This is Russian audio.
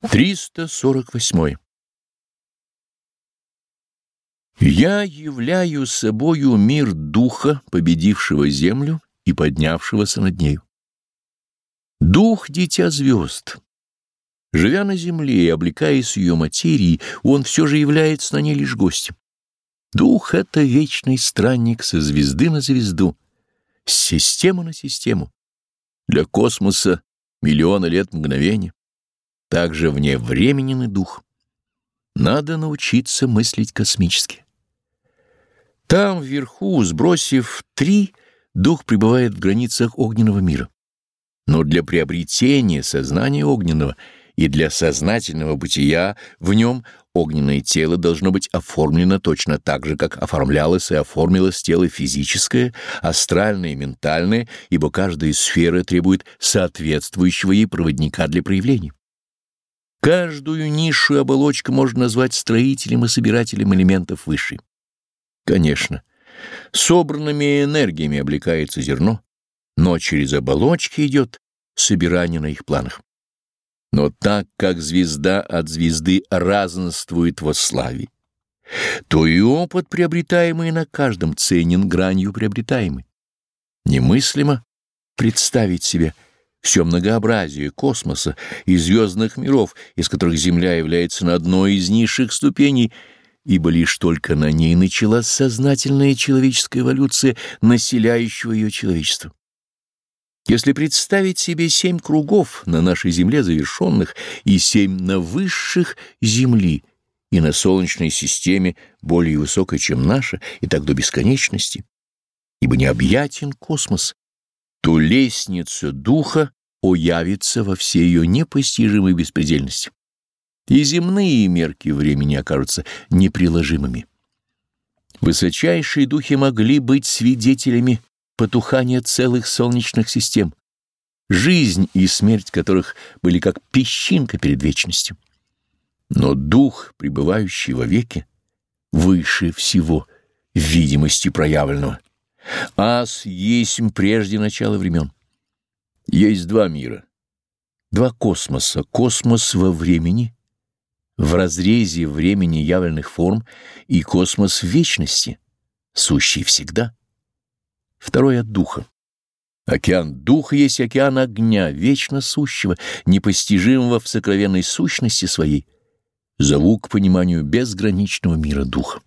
348. Я являю собою мир духа, победившего землю и поднявшегося над нею. Дух — дитя звезд. Живя на земле и облекаясь ее материей, он все же является на ней лишь гостем. Дух — это вечный странник со звезды на звезду, с системы на систему. Для космоса миллионы лет мгновения также вне временен и дух. Надо научиться мыслить космически. Там, вверху, сбросив три, дух пребывает в границах огненного мира. Но для приобретения сознания огненного и для сознательного бытия в нем огненное тело должно быть оформлено точно так же, как оформлялось и оформилось тело физическое, астральное и ментальное, ибо каждая сфера требует соответствующего ей проводника для проявления. Каждую низшую оболочку можно назвать строителем и собирателем элементов высшей. Конечно, собранными энергиями облекается зерно, но через оболочки идет собирание на их планах. Но так как звезда от звезды разнствует во славе, то и опыт, приобретаемый на каждом, ценен гранью приобретаемый. Немыслимо представить себе — все многообразие космоса и звездных миров, из которых Земля является на одной из низших ступеней, ибо лишь только на ней началась сознательная человеческая эволюция населяющего ее человечества. Если представить себе семь кругов на нашей Земле завершенных и семь на высших Земли и на Солнечной системе более высокой, чем наша, и так до бесконечности, ибо необъятен космос, то лестница духа уявится во всей ее непостижимой беспредельности, и земные мерки времени окажутся неприложимыми. Высочайшие духи могли быть свидетелями потухания целых солнечных систем, жизнь и смерть которых были как песчинка перед вечностью. Но дух, пребывающий во веке, выше всего видимости проявленного. Аз есть прежде начала времен. Есть два мира, два космоса. Космос во времени, в разрезе времени явленных форм, и космос вечности, сущий всегда. Второй от духа. Океан духа есть океан огня, вечно сущего, непостижимого в сокровенной сущности своей. Зову к пониманию безграничного мира духа.